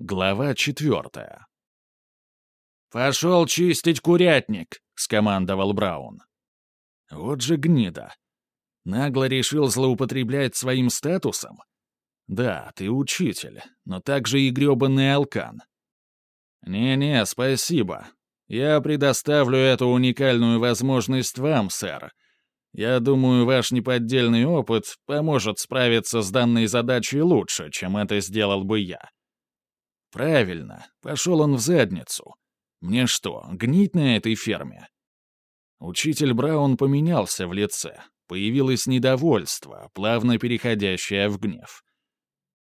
Глава четвертая. «Пошел чистить курятник!» — скомандовал Браун. Вот же гнида. Нагло решил злоупотреблять своим статусом? Да, ты учитель, но также и грёбаный алкан. Не-не, спасибо. Я предоставлю эту уникальную возможность вам, сэр. Я думаю, ваш неподдельный опыт поможет справиться с данной задачей лучше, чем это сделал бы я. Правильно, пошел он в задницу. Мне что, гнить на этой ферме? Учитель Браун поменялся в лице. Появилось недовольство, плавно переходящее в гнев.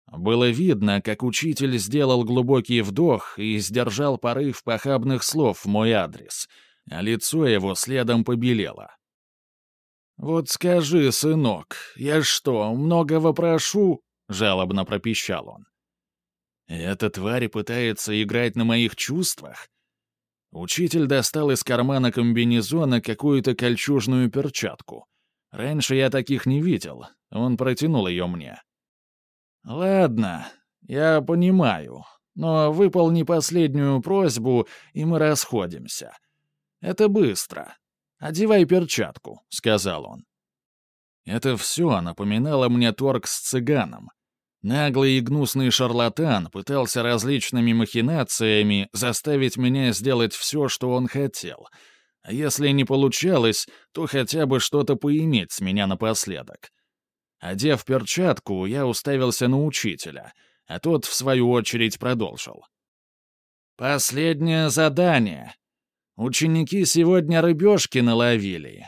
Было видно, как учитель сделал глубокий вдох и сдержал порыв похабных слов в мой адрес, а лицо его следом побелело. «Вот скажи, сынок, я что, многого прошу?» — жалобно пропищал он. «Эта тварь пытается играть на моих чувствах?» Учитель достал из кармана комбинезона какую-то кольчужную перчатку. Раньше я таких не видел. Он протянул ее мне. «Ладно, я понимаю, но выполни последнюю просьбу, и мы расходимся. Это быстро. Одевай перчатку», — сказал он. Это все напоминало мне торг с цыганом. Наглый и гнусный шарлатан пытался различными махинациями заставить меня сделать все, что он хотел. А если не получалось, то хотя бы что-то поиметь с меня напоследок. Одев перчатку, я уставился на учителя, а тот, в свою очередь, продолжил. «Последнее задание. Ученики сегодня рыбешки наловили.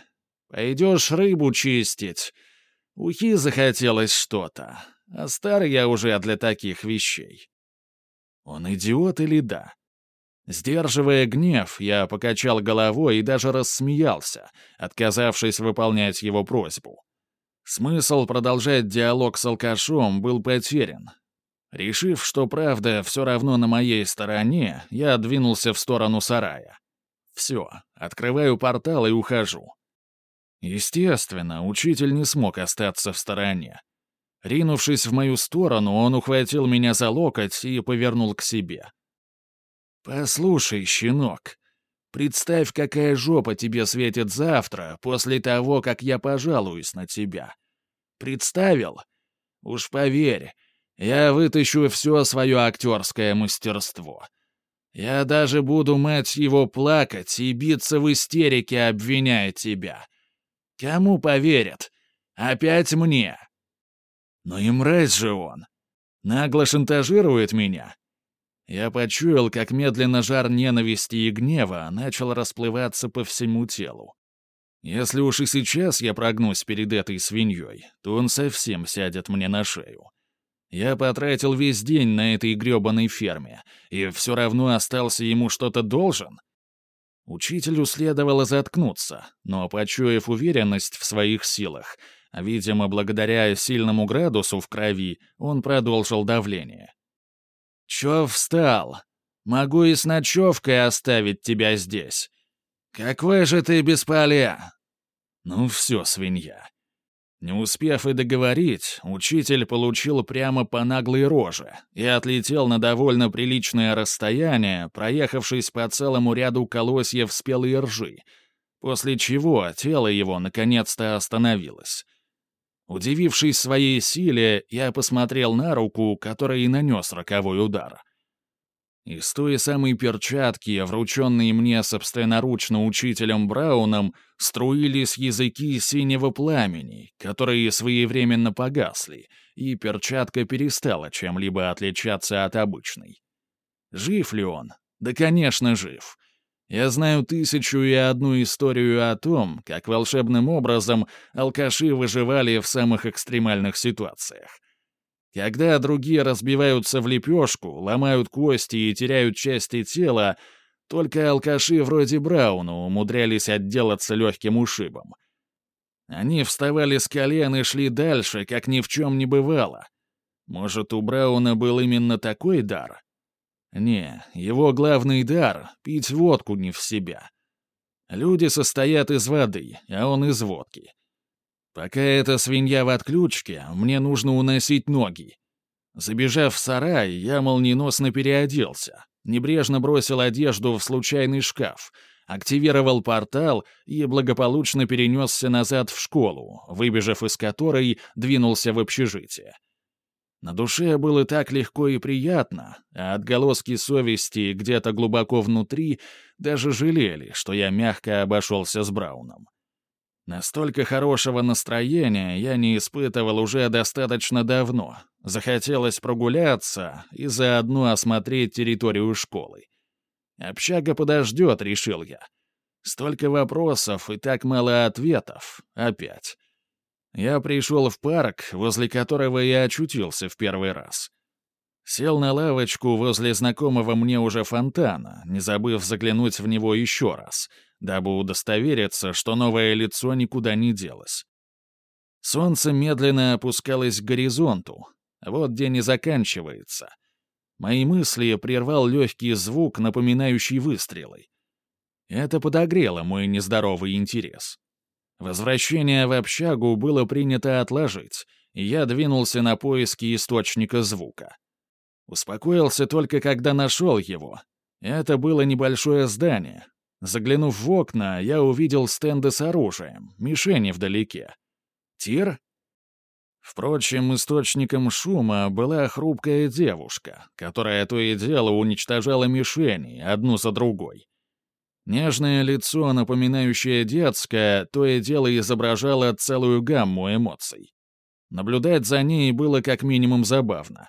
Пойдешь рыбу чистить. Ухи захотелось что-то. А стар я уже для таких вещей. Он идиот или да? Сдерживая гнев, я покачал головой и даже рассмеялся, отказавшись выполнять его просьбу. Смысл продолжать диалог с алкашом был потерян. Решив, что правда все равно на моей стороне, я двинулся в сторону сарая. Все, открываю портал и ухожу. Естественно, учитель не смог остаться в стороне. Ринувшись в мою сторону, он ухватил меня за локоть и повернул к себе. «Послушай, щенок, представь, какая жопа тебе светит завтра, после того, как я пожалуюсь на тебя. Представил? Уж поверь, я вытащу все свое актерское мастерство. Я даже буду, мать его, плакать и биться в истерике, обвиняя тебя. Кому поверят? Опять мне!» Но и мразь же он. Нагло шантажирует меня. Я почуял, как медленно жар ненависти и гнева начал расплываться по всему телу. Если уж и сейчас я прогнусь перед этой свиньей, то он совсем сядет мне на шею. Я потратил весь день на этой грёбаной ферме, и все равно остался ему что-то должен. Учителю следовало заткнуться, но, почуяв уверенность в своих силах, Видимо, благодаря сильному градусу в крови он продолжил давление. «Чё встал? Могу и с ночевкой оставить тебя здесь. Какой же ты бесполя!» «Ну все, свинья». Не успев и договорить, учитель получил прямо по наглой роже и отлетел на довольно приличное расстояние, проехавшись по целому ряду колосьев спелой ржи, после чего тело его наконец-то остановилось. Удивившись своей силе, я посмотрел на руку, которой нанес роковой удар. Из той самой перчатки, врученной мне собственноручно учителем Брауном, струились языки синего пламени, которые своевременно погасли, и перчатка перестала чем-либо отличаться от обычной. Жив ли он? Да, конечно, жив. Я знаю тысячу и одну историю о том, как волшебным образом алкаши выживали в самых экстремальных ситуациях. Когда другие разбиваются в лепешку, ломают кости и теряют части тела, только алкаши вроде Брауна умудрялись отделаться легким ушибом. Они вставали с колен и шли дальше, как ни в чем не бывало. Может, у Брауна был именно такой дар? Не, его главный дар — пить водку не в себя. Люди состоят из воды, а он из водки. Пока эта свинья в отключке, мне нужно уносить ноги. Забежав в сарай, я молниеносно переоделся, небрежно бросил одежду в случайный шкаф, активировал портал и благополучно перенесся назад в школу, выбежав из которой, двинулся в общежитие. На душе было так легко и приятно, а отголоски совести где-то глубоко внутри даже жалели, что я мягко обошелся с Брауном. Настолько хорошего настроения я не испытывал уже достаточно давно. Захотелось прогуляться и заодно осмотреть территорию школы. «Общага подождет», — решил я. Столько вопросов и так мало ответов. Опять. Я пришел в парк, возле которого я очутился в первый раз. Сел на лавочку возле знакомого мне уже фонтана, не забыв заглянуть в него еще раз, дабы удостовериться, что новое лицо никуда не делось. Солнце медленно опускалось к горизонту. Вот день и заканчивается. Мои мысли прервал легкий звук, напоминающий выстрелы. Это подогрело мой нездоровый интерес. Возвращение в общагу было принято отложить, и я двинулся на поиски источника звука. Успокоился только, когда нашел его. Это было небольшое здание. Заглянув в окна, я увидел стенды с оружием, мишени вдалеке. Тир? Впрочем, источником шума была хрупкая девушка, которая то и дело уничтожала мишени, одну за другой. Нежное лицо, напоминающее детское, то и дело изображало целую гамму эмоций. Наблюдать за ней было как минимум забавно.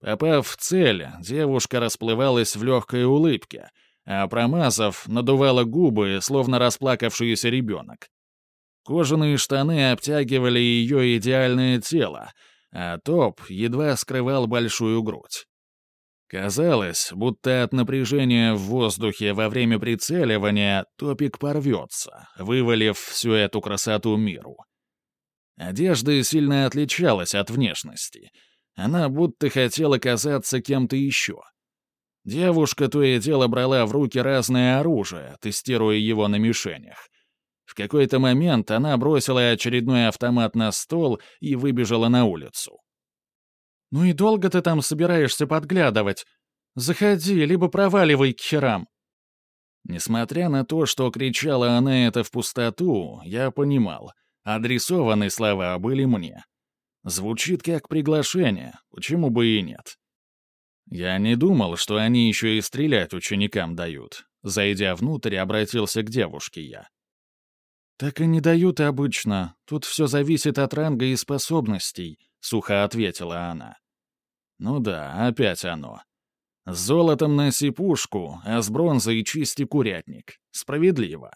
Попав в цель, девушка расплывалась в легкой улыбке, а промазав, надувала губы, словно расплакавшийся ребенок. Кожаные штаны обтягивали ее идеальное тело, а топ едва скрывал большую грудь. Казалось, будто от напряжения в воздухе во время прицеливания топик порвется, вывалив всю эту красоту миру. Одежда сильно отличалась от внешности. Она будто хотела казаться кем-то еще. Девушка то и дело брала в руки разное оружие, тестируя его на мишенях. В какой-то момент она бросила очередной автомат на стол и выбежала на улицу. «Ну и долго ты там собираешься подглядывать? Заходи, либо проваливай к херам». Несмотря на то, что кричала она это в пустоту, я понимал, адресованные слова были мне. Звучит как приглашение, почему бы и нет. Я не думал, что они еще и стрелять ученикам дают. Зайдя внутрь, обратился к девушке я. «Так и не дают обычно. Тут все зависит от ранга и способностей», — сухо ответила она. Ну да, опять оно. С золотом носи пушку, а с бронзой чисти курятник. Справедливо.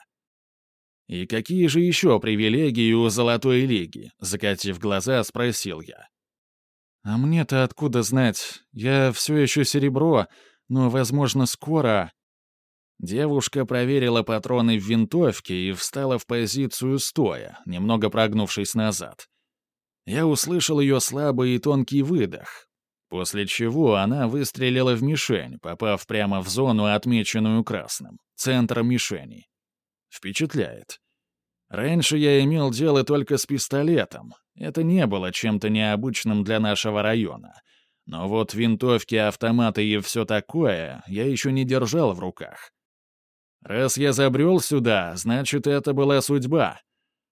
«И какие же еще привилегии у Золотой Лиги?» — закатив глаза, спросил я. «А мне-то откуда знать? Я все еще серебро, но, возможно, скоро...» Девушка проверила патроны в винтовке и встала в позицию стоя, немного прогнувшись назад. Я услышал ее слабый и тонкий выдох, После чего она выстрелила в мишень, попав прямо в зону, отмеченную красным, центр мишени. Впечатляет. Раньше я имел дело только с пистолетом. Это не было чем-то необычным для нашего района. Но вот винтовки, автоматы и все такое я еще не держал в руках. Раз я забрел сюда, значит, это была судьба.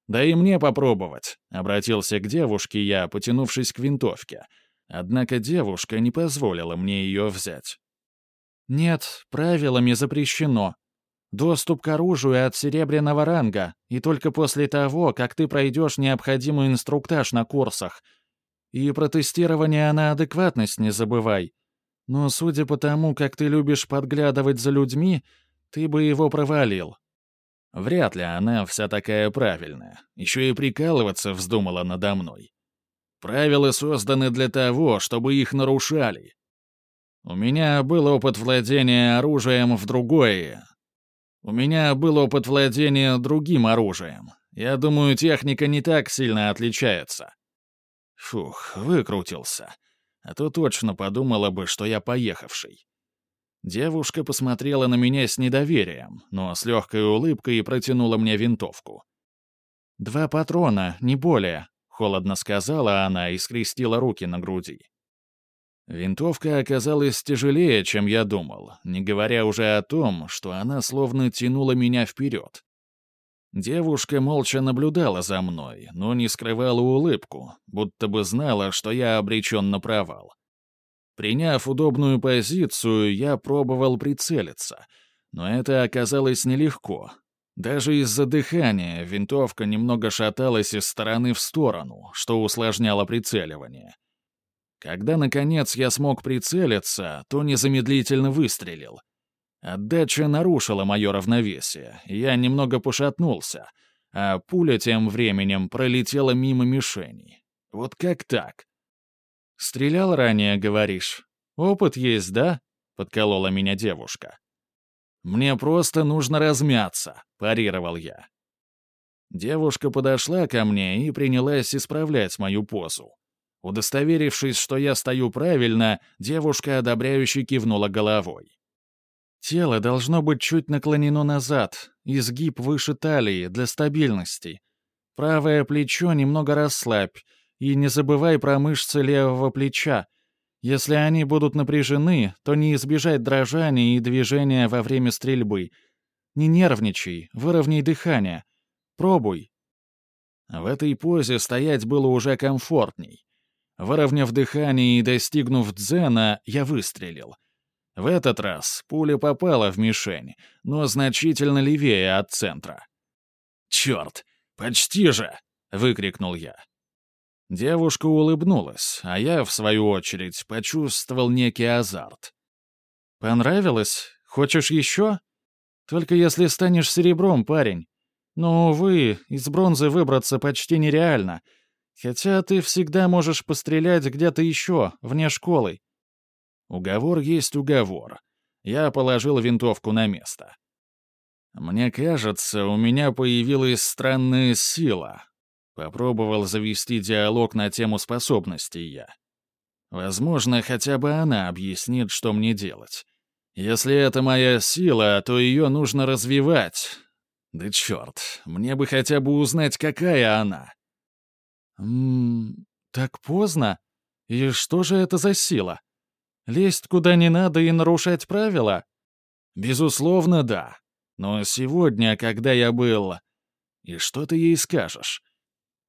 Да и мне попробовать, — обратился к девушке я, потянувшись к винтовке — Однако девушка не позволила мне ее взять. «Нет, правилами запрещено. Доступ к оружию от серебряного ранга, и только после того, как ты пройдешь необходимый инструктаж на курсах. И про тестирование на адекватность не забывай. Но судя по тому, как ты любишь подглядывать за людьми, ты бы его провалил». Вряд ли она вся такая правильная. Еще и прикалываться вздумала надо мной. Правила созданы для того, чтобы их нарушали. У меня был опыт владения оружием в другое. У меня был опыт владения другим оружием. Я думаю, техника не так сильно отличается. Фух, выкрутился. А то точно подумала бы, что я поехавший. Девушка посмотрела на меня с недоверием, но с легкой улыбкой протянула мне винтовку. «Два патрона, не более», Холодно сказала она и скрестила руки на груди. Винтовка оказалась тяжелее, чем я думал, не говоря уже о том, что она словно тянула меня вперед. Девушка молча наблюдала за мной, но не скрывала улыбку, будто бы знала, что я обречен на провал. Приняв удобную позицию, я пробовал прицелиться, но это оказалось нелегко. Даже из-за дыхания винтовка немного шаталась из стороны в сторону, что усложняло прицеливание. Когда, наконец, я смог прицелиться, то незамедлительно выстрелил. Отдача нарушила мое равновесие, я немного пошатнулся, а пуля тем временем пролетела мимо мишени. Вот как так? «Стрелял ранее, говоришь? Опыт есть, да?» — подколола меня девушка. «Мне просто нужно размяться», — парировал я. Девушка подошла ко мне и принялась исправлять мою позу. Удостоверившись, что я стою правильно, девушка одобряюще кивнула головой. Тело должно быть чуть наклонено назад, изгиб выше талии для стабильности. Правое плечо немного расслабь, и не забывай про мышцы левого плеча. Если они будут напряжены, то не избежать дрожания и движения во время стрельбы. Не нервничай, выровняй дыхание. Пробуй. В этой позе стоять было уже комфортней. Выровняв дыхание и достигнув дзена, я выстрелил. В этот раз пуля попала в мишень, но значительно левее от центра. «Черт! Почти же!» — выкрикнул я. Девушка улыбнулась, а я, в свою очередь, почувствовал некий азарт. «Понравилось? Хочешь еще? Только если станешь серебром, парень. Но, увы, из бронзы выбраться почти нереально, Хотя ты всегда можешь пострелять где-то еще, вне школы. Уговор есть уговор. Я положил винтовку на место. Мне кажется, у меня появилась странная сила. Попробовал завести диалог на тему способностей я. Возможно, хотя бы она объяснит, что мне делать. Если это моя сила, то ее нужно развивать. Да черт, мне бы хотя бы узнать, какая она. «Ммм, так поздно? И что же это за сила? Лезть куда не надо и нарушать правила?» «Безусловно, да. Но сегодня, когда я был...» «И что ты ей скажешь?»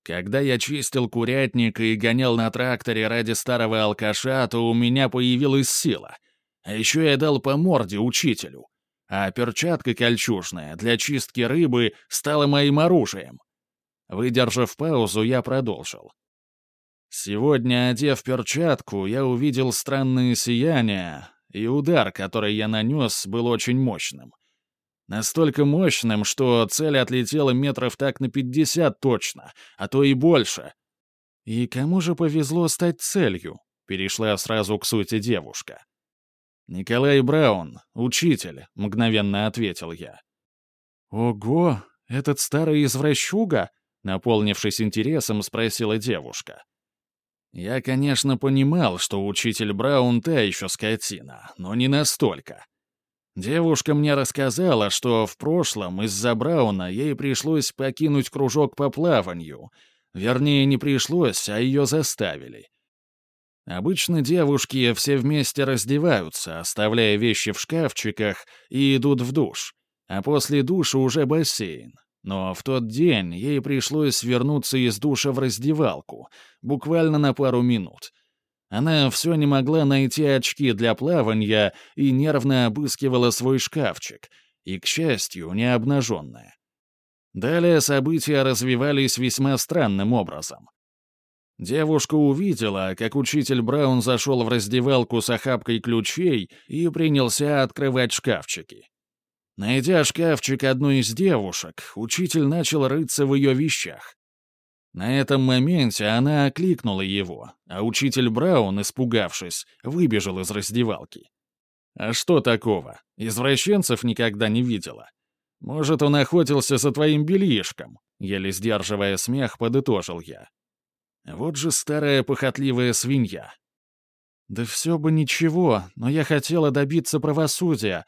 Когда я чистил курятник и гонял на тракторе ради старого алкаша, то у меня появилась сила. А еще я дал по морде учителю. А перчатка кольчужная для чистки рыбы стала моим оружием. Выдержав паузу, я продолжил. Сегодня, одев перчатку, я увидел странные сияния, и удар, который я нанес, был очень мощным. Настолько мощным, что цель отлетела метров так на пятьдесят точно, а то и больше. «И кому же повезло стать целью?» — перешла сразу к сути девушка. «Николай Браун, учитель», — мгновенно ответил я. «Ого, этот старый извращуга?» Наполнившись интересом, спросила девушка. Я, конечно, понимал, что учитель Браун та еще скотина, но не настолько. Девушка мне рассказала, что в прошлом из-за Брауна ей пришлось покинуть кружок по плаванию. Вернее, не пришлось, а ее заставили. Обычно девушки все вместе раздеваются, оставляя вещи в шкафчиках, и идут в душ. А после душа уже бассейн. Но в тот день ей пришлось вернуться из душа в раздевалку, буквально на пару минут. Она все не могла найти очки для плавания и нервно обыскивала свой шкафчик, и, к счастью, не обнаженная. Далее события развивались весьма странным образом. Девушка увидела, как учитель Браун зашел в раздевалку с охапкой ключей и принялся открывать шкафчики. Найдя шкафчик одной из девушек, учитель начал рыться в ее вещах. На этом моменте она окликнула его, а учитель Браун, испугавшись, выбежал из раздевалки. «А что такого? Извращенцев никогда не видела. Может, он охотился за твоим бельишком?» Еле сдерживая смех, подытожил я. Вот же старая похотливая свинья. «Да все бы ничего, но я хотела добиться правосудия»,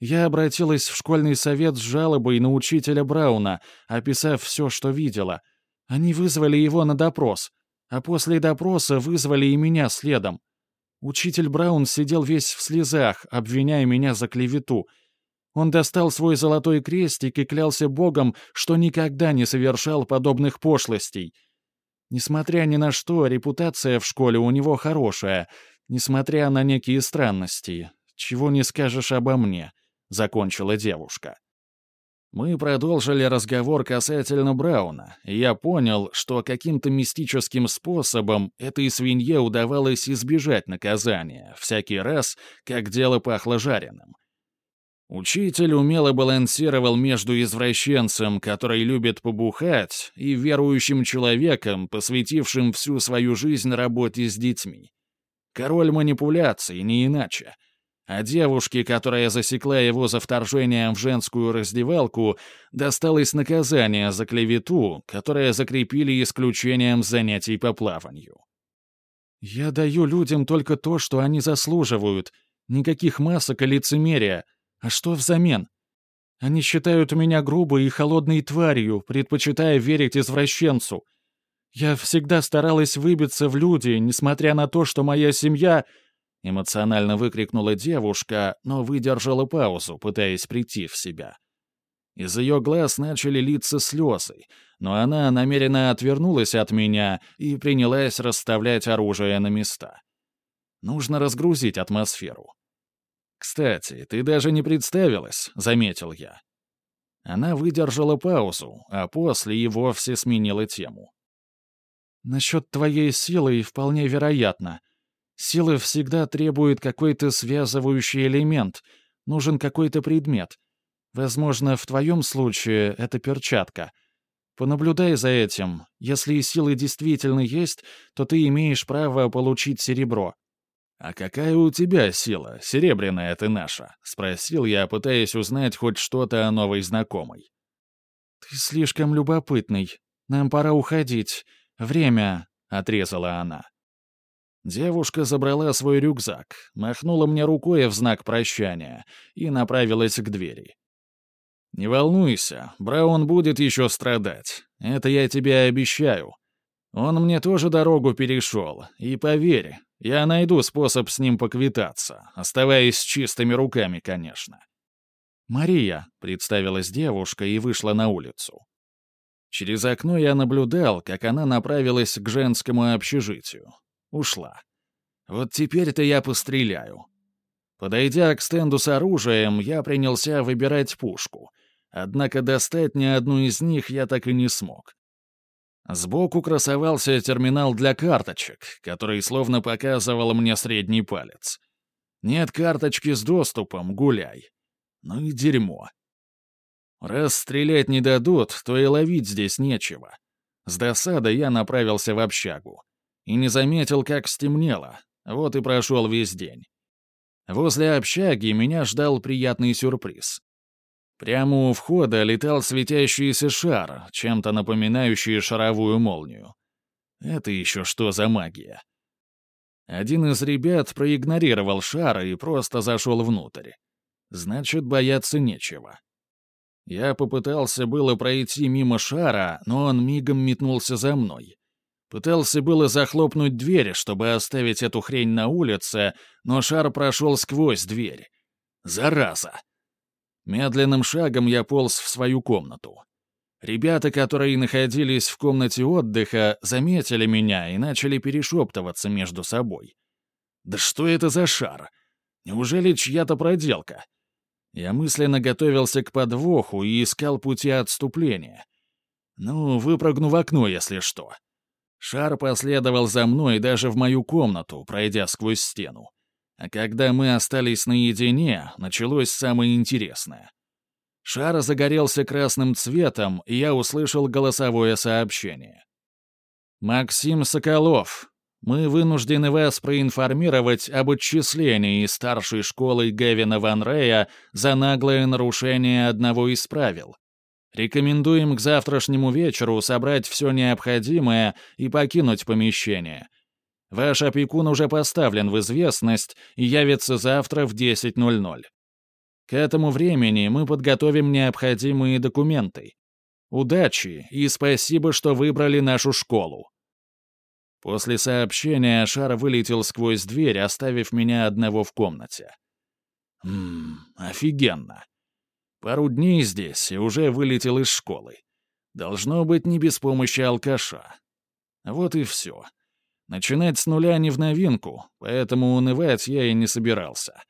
я обратилась в школьный совет с жалобой на учителя Брауна, описав все, что видела. Они вызвали его на допрос, а после допроса вызвали и меня следом. Учитель Браун сидел весь в слезах, обвиняя меня за клевету. Он достал свой золотой крестик и клялся Богом, что никогда не совершал подобных пошлостей. Несмотря ни на что, репутация в школе у него хорошая, несмотря на некие странности. Чего не скажешь обо мне, — закончила девушка. Мы продолжили разговор касательно Брауна, и я понял, что каким-то мистическим способом этой свинье удавалось избежать наказания всякий раз, как дело пахло жареным. Учитель умело балансировал между извращенцем, который любит побухать, и верующим человеком, посвятившим всю свою жизнь работе с детьми. Король манипуляций, не иначе — а девушке, которая засекла его за вторжением в женскую раздевалку, досталось наказание за клевету, которое закрепили исключением занятий по плаванию. «Я даю людям только то, что они заслуживают. Никаких масок и лицемерия. А что взамен? Они считают меня грубой и холодной тварью, предпочитая верить извращенцу. Я всегда старалась выбиться в люди, несмотря на то, что моя семья — эмоционально выкрикнула девушка, но выдержала паузу, пытаясь прийти в себя. Из ее глаз начали литься слезы, но она намеренно отвернулась от меня и принялась расставлять оружие на места. Нужно разгрузить атмосферу. «Кстати, ты даже не представилась», — заметил я. Она выдержала паузу, а после и вовсе сменила тему. «Насчет твоей силы вполне вероятно», Сила всегда требует какой-то связывающий элемент, нужен какой-то предмет. Возможно, в твоем случае это перчатка. Понаблюдай за этим. Если силы действительно есть, то ты имеешь право получить серебро. «А какая у тебя сила, серебряная ты наша?» — спросил я, пытаясь узнать хоть что-то о новой знакомой. «Ты слишком любопытный. Нам пора уходить. Время», — отрезала она. Девушка забрала свой рюкзак, махнула мне рукой в знак прощания и направилась к двери. «Не волнуйся, Браун будет еще страдать. Это я тебе обещаю. Он мне тоже дорогу перешел, и поверь, я найду способ с ним поквитаться, оставаясь чистыми руками, конечно». «Мария», — представилась девушка и вышла на улицу. Через окно я наблюдал, как она направилась к женскому общежитию. Ушла. Вот теперь-то я постреляю. Подойдя к стенду с оружием, я принялся выбирать пушку. Однако достать ни одну из них я так и не смог. Сбоку красовался терминал для карточек, который словно показывал мне средний палец. Нет карточки с доступом, гуляй. Ну и дерьмо. Раз стрелять не дадут, то и ловить здесь нечего. С досадой я направился в общагу и не заметил, как стемнело. Вот и прошел весь день. Возле общаги меня ждал приятный сюрприз. Прямо у входа летал светящийся шар, чем-то напоминающий шаровую молнию. Это еще что за магия? Один из ребят проигнорировал шар и просто зашел внутрь. Значит, бояться нечего. Я попытался было пройти мимо шара, но он мигом метнулся за мной. Пытался было захлопнуть дверь, чтобы оставить эту хрень на улице, но шар прошел сквозь дверь. Зараза! Медленным шагом я полз в свою комнату. Ребята, которые находились в комнате отдыха, заметили меня и начали перешептываться между собой. «Да что это за шар? Неужели чья-то проделка?» Я мысленно готовился к подвоху и искал пути отступления. Ну, выпрыгну в окно, если что. Шар последовал за мной даже в мою комнату, пройдя сквозь стену. А когда мы остались наедине, началось самое интересное. Шар загорелся красным цветом, и я услышал голосовое сообщение. «Максим Соколов, мы вынуждены вас проинформировать об отчислении старшей школы Гевина Ван Рея за наглое нарушение одного из правил. Рекомендуем к завтрашнему вечеру собрать все необходимое и покинуть помещение. Ваш опекун уже поставлен в известность и явится завтра в 10.00. К этому времени мы подготовим необходимые документы. Удачи и спасибо, что выбрали нашу школу. После сообщения шар вылетел сквозь дверь, оставив меня одного в комнате. Ммм, офигенно. Пару дней здесь и уже вылетел из школы. Должно быть не без помощи алкаша. Вот и все. Начинать с нуля не в новинку, поэтому унывать я и не собирался.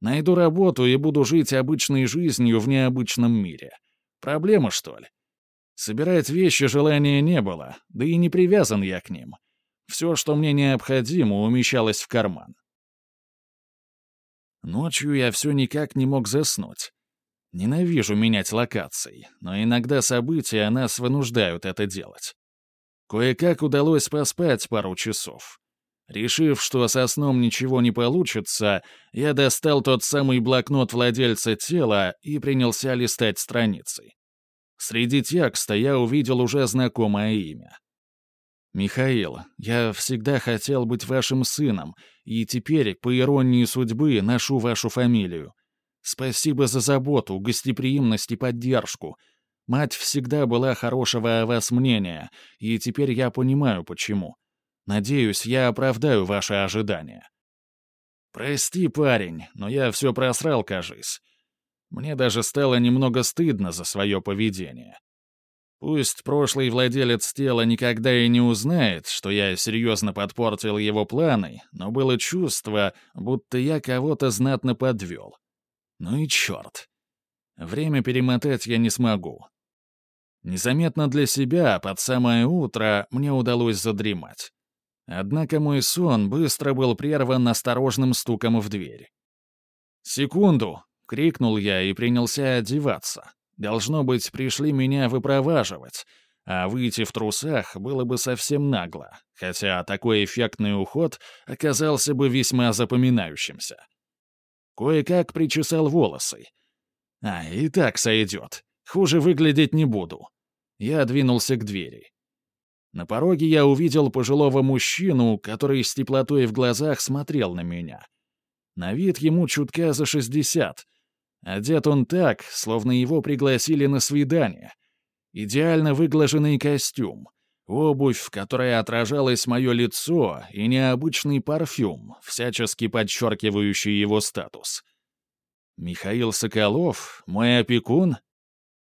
Найду работу и буду жить обычной жизнью в необычном мире. Проблема, что ли? Собирать вещи желания не было, да и не привязан я к ним. Все, что мне необходимо, умещалось в карман. Ночью я все никак не мог заснуть. Ненавижу менять локации, но иногда события нас вынуждают это делать. Кое-как удалось поспать пару часов. Решив, что со сном ничего не получится, я достал тот самый блокнот владельца тела и принялся листать страницы. Среди текста я увидел уже знакомое имя. «Михаил, я всегда хотел быть вашим сыном, и теперь, по иронии судьбы, ношу вашу фамилию. Спасибо за заботу, гостеприимность и поддержку. Мать всегда была хорошего о вас мнения, и теперь я понимаю, почему. Надеюсь, я оправдаю ваши ожидания». «Прости, парень, но я все просрал, кажись. Мне даже стало немного стыдно за свое поведение. Пусть прошлый владелец тела никогда и не узнает, что я серьезно подпортил его планы, но было чувство, будто я кого-то знатно подвел. Ну и черт. Время перемотать я не смогу. Незаметно для себя, под самое утро, мне удалось задремать. Однако мой сон быстро был прерван осторожным стуком в дверь. «Секунду!» — крикнул я и принялся одеваться. Должно быть, пришли меня выпроваживать, а выйти в трусах было бы совсем нагло, хотя такой эффектный уход оказался бы весьма запоминающимся. Кое-как причесал волосы. А, и так сойдет. Хуже выглядеть не буду. Я двинулся к двери. На пороге я увидел пожилого мужчину, который с теплотой в глазах смотрел на меня. На вид ему чутка за шестьдесят — Одет он так, словно его пригласили на свидание. Идеально выглаженный костюм, обувь, в которой отражалось мое лицо, и необычный парфюм, всячески подчеркивающий его статус. «Михаил Соколов? Мой опекун?»